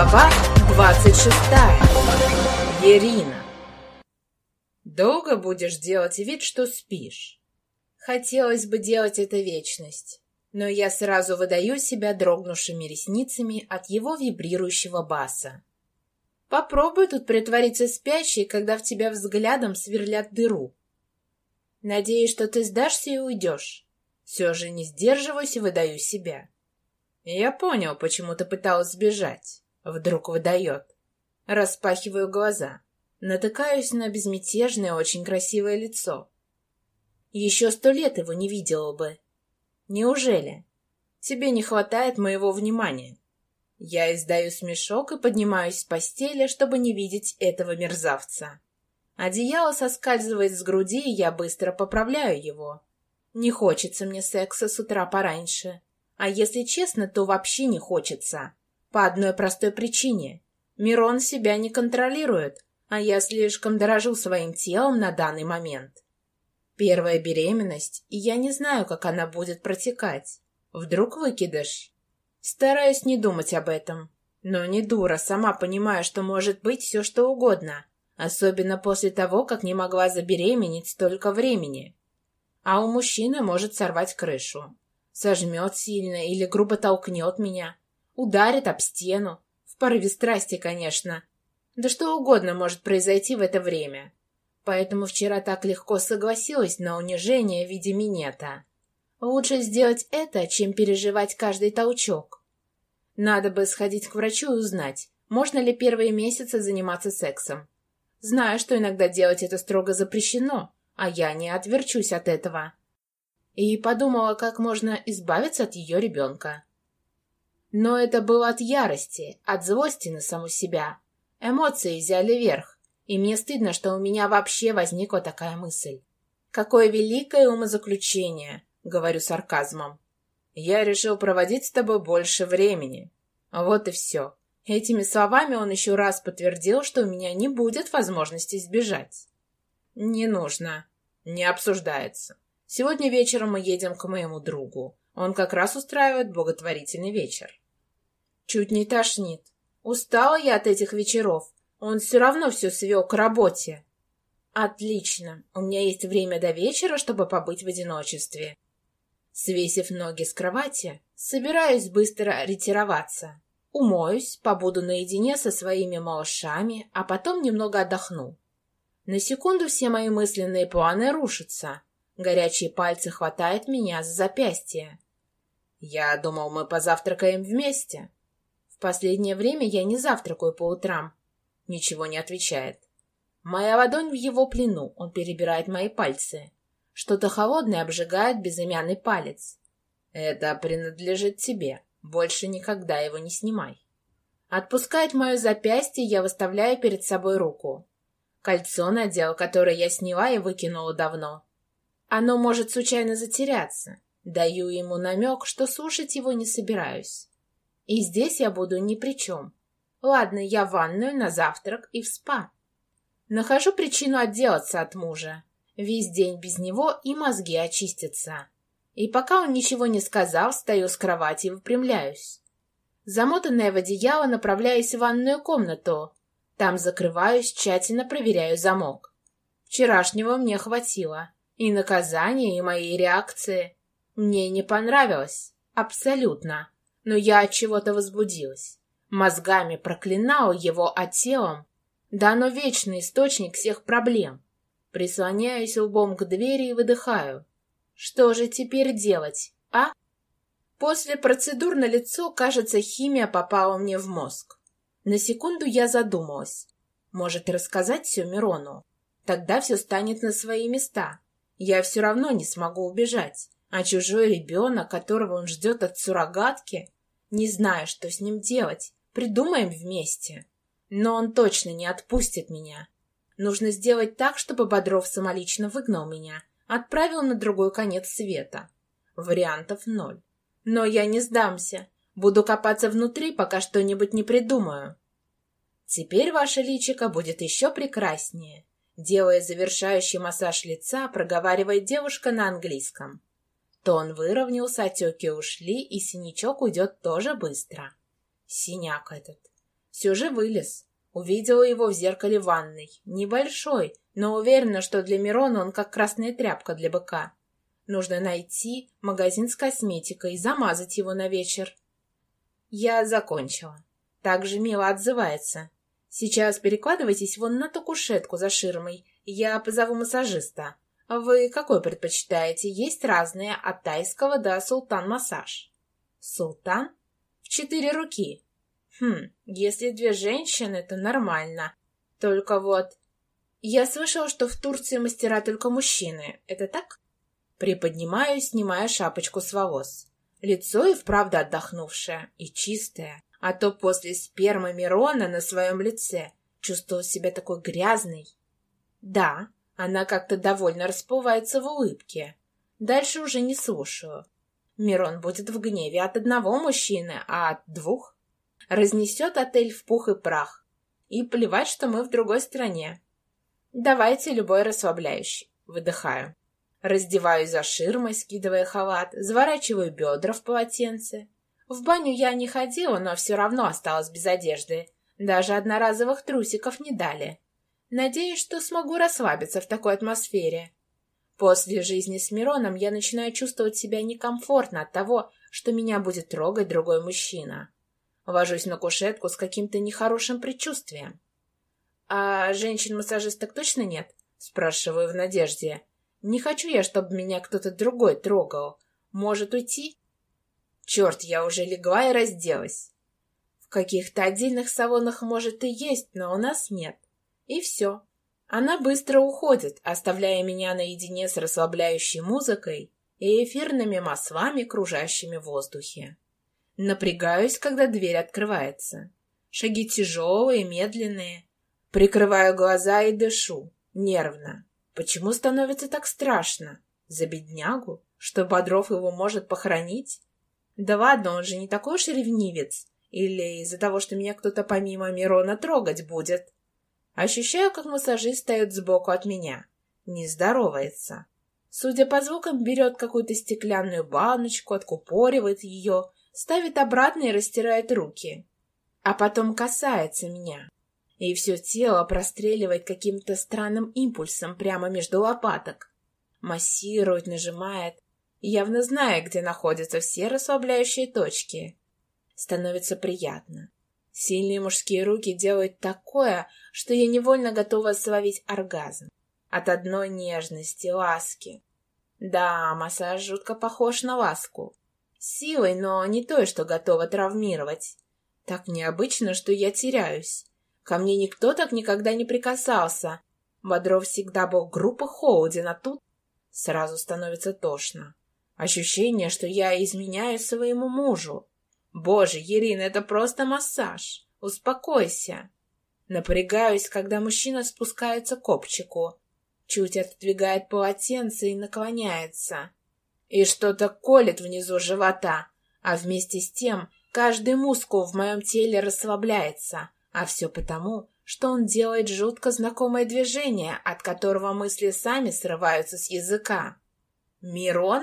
Глава 26. Ирина. Долго будешь делать вид, что спишь? Хотелось бы делать это вечность, но я сразу выдаю себя дрогнувшими ресницами от его вибрирующего баса. Попробуй тут притвориться спящей, когда в тебя взглядом сверлят дыру. Надеюсь, что ты сдашься и уйдешь. Все же не сдерживаюсь и выдаю себя. Я понял, почему ты пыталась сбежать. Вдруг выдает. Распахиваю глаза. Натыкаюсь на безмятежное, очень красивое лицо. Еще сто лет его не видела бы. Неужели? Тебе не хватает моего внимания. Я издаю смешок и поднимаюсь с постели, чтобы не видеть этого мерзавца. Одеяло соскальзывает с груди, и я быстро поправляю его. Не хочется мне секса с утра пораньше. А если честно, то вообще не хочется. По одной простой причине. Мирон себя не контролирует, а я слишком дорожу своим телом на данный момент. Первая беременность, и я не знаю, как она будет протекать. Вдруг выкидыш? Стараюсь не думать об этом. Но не дура, сама понимаю, что может быть все что угодно. Особенно после того, как не могла забеременеть столько времени. А у мужчины может сорвать крышу. Сожмет сильно или грубо толкнет меня. Ударит об стену. В порыве страсти, конечно. Да что угодно может произойти в это время. Поэтому вчера так легко согласилась на унижение в виде минета. Лучше сделать это, чем переживать каждый толчок. Надо бы сходить к врачу и узнать, можно ли первые месяцы заниматься сексом. Знаю, что иногда делать это строго запрещено, а я не отверчусь от этого. И подумала, как можно избавиться от ее ребенка. Но это было от ярости, от злости на саму себя. Эмоции взяли верх, и мне стыдно, что у меня вообще возникла такая мысль. «Какое великое умозаключение!» — говорю сарказмом. «Я решил проводить с тобой больше времени. Вот и все». Этими словами он еще раз подтвердил, что у меня не будет возможности сбежать. «Не нужно. Не обсуждается. Сегодня вечером мы едем к моему другу. Он как раз устраивает благотворительный вечер. Чуть не тошнит. Устала я от этих вечеров. Он все равно все свел к работе. Отлично. У меня есть время до вечера, чтобы побыть в одиночестве. Свесив ноги с кровати, собираюсь быстро ретироваться. Умоюсь, побуду наедине со своими малышами, а потом немного отдохну. На секунду все мои мысленные планы рушатся. Горячие пальцы хватают меня за запястье. Я думал, мы позавтракаем вместе. В последнее время я не завтракаю по утрам. Ничего не отвечает. Моя ладонь в его плену, он перебирает мои пальцы. Что-то холодное обжигает безымянный палец. Это принадлежит тебе. Больше никогда его не снимай. Отпускает мое запястье, я выставляю перед собой руку. Кольцо надел, которое я сняла и выкинула давно. Оно может случайно затеряться. Даю ему намек, что слушать его не собираюсь. И здесь я буду ни при чем. Ладно, я в ванную, на завтрак и в спа. Нахожу причину отделаться от мужа. Весь день без него и мозги очистятся. И пока он ничего не сказал, встаю с кровати и выпрямляюсь. Замотанная в одеяло, направляюсь в ванную комнату. Там закрываюсь, тщательно проверяю замок. Вчерашнего мне хватило. И наказания, и моей реакции. Мне не понравилось. Абсолютно. Но я от чего-то возбудилась. Мозгами проклинала его, а телом... Да оно вечный источник всех проблем. Прислоняюсь лбом к двери и выдыхаю. Что же теперь делать, а? После процедур на лицо, кажется, химия попала мне в мозг. На секунду я задумалась. Может, рассказать все Мирону? Тогда все станет на свои места. Я все равно не смогу убежать. А чужой ребенок, которого он ждет от суррогатки, не знаю, что с ним делать. Придумаем вместе. Но он точно не отпустит меня. Нужно сделать так, чтобы Бодров самолично выгнал меня, отправил на другой конец света. Вариантов ноль. Но я не сдамся. Буду копаться внутри, пока что-нибудь не придумаю. Теперь ваше личико будет еще прекраснее. Делая завершающий массаж лица, проговаривает девушка на английском. Тон выровнялся, отеки ушли, и синячок уйдет тоже быстро. Синяк этот. Все же вылез. Увидела его в зеркале ванной. Небольшой, но уверена, что для Мирона он как красная тряпка для быка. Нужно найти магазин с косметикой и замазать его на вечер. Я закончила. Так же мило отзывается. Сейчас перекладывайтесь вон на ту кушетку за ширмой. Я позову массажиста. Вы какой предпочитаете? Есть разные, от тайского до султан-массаж. Султан? В четыре руки. Хм, если две женщины, то нормально. Только вот... Я слышала, что в Турции мастера только мужчины. Это так? Приподнимаюсь, снимая шапочку с волос. Лицо и вправду отдохнувшее, и чистое. А то после спермы Мирона на своем лице чувствовал себя такой грязной. Да, она как-то довольно расплывается в улыбке. Дальше уже не слушаю. Мирон будет в гневе от одного мужчины, а от двух разнесет отель в пух и прах. И плевать, что мы в другой стране. Давайте любой расслабляющий. Выдыхаю. Раздеваюсь за ширмой, скидывая халат, заворачиваю бедра в полотенце. В баню я не ходила, но все равно осталась без одежды. Даже одноразовых трусиков не дали. Надеюсь, что смогу расслабиться в такой атмосфере. После жизни с Мироном я начинаю чувствовать себя некомфортно от того, что меня будет трогать другой мужчина. Вожусь на кушетку с каким-то нехорошим предчувствием. «А женщин-массажисток точно нет?» — спрашиваю в надежде. Не хочу я, чтобы меня кто-то другой трогал. Может уйти? Черт, я уже легла и разделась. В каких-то отдельных салонах, может, и есть, но у нас нет. И все. Она быстро уходит, оставляя меня наедине с расслабляющей музыкой и эфирными маслами, кружащими в воздухе. Напрягаюсь, когда дверь открывается. Шаги тяжелые, медленные. Прикрываю глаза и дышу, нервно. Почему становится так страшно? За беднягу? Что Бодров его может похоронить? Да ладно, он же не такой уж ревнивец. Или из-за того, что меня кто-то помимо Мирона трогать будет? Ощущаю, как массажист стоит сбоку от меня. Не здоровается. Судя по звукам, берет какую-то стеклянную баночку, откупоривает ее, ставит обратно и растирает руки. А потом касается меня и все тело простреливает каким-то странным импульсом прямо между лопаток. Массирует, нажимает, явно зная, где находятся все расслабляющие точки. Становится приятно. Сильные мужские руки делают такое, что я невольно готова словить оргазм. От одной нежности, ласки. Да, массаж жутко похож на ласку. Силой, но не той, что готова травмировать. Так необычно, что я теряюсь. Ко мне никто так никогда не прикасался. Бодров всегда был группа холоден, а тут сразу становится тошно. Ощущение, что я изменяю своему мужу. Боже, Ирина, это просто массаж. Успокойся. Напрягаюсь, когда мужчина спускается к копчику. Чуть отодвигает полотенце и наклоняется. И что-то колет внизу живота, а вместе с тем каждый мускул в моем теле расслабляется, а все потому, что он делает жутко знакомое движение, от которого мысли сами срываются с языка. «Мирон?»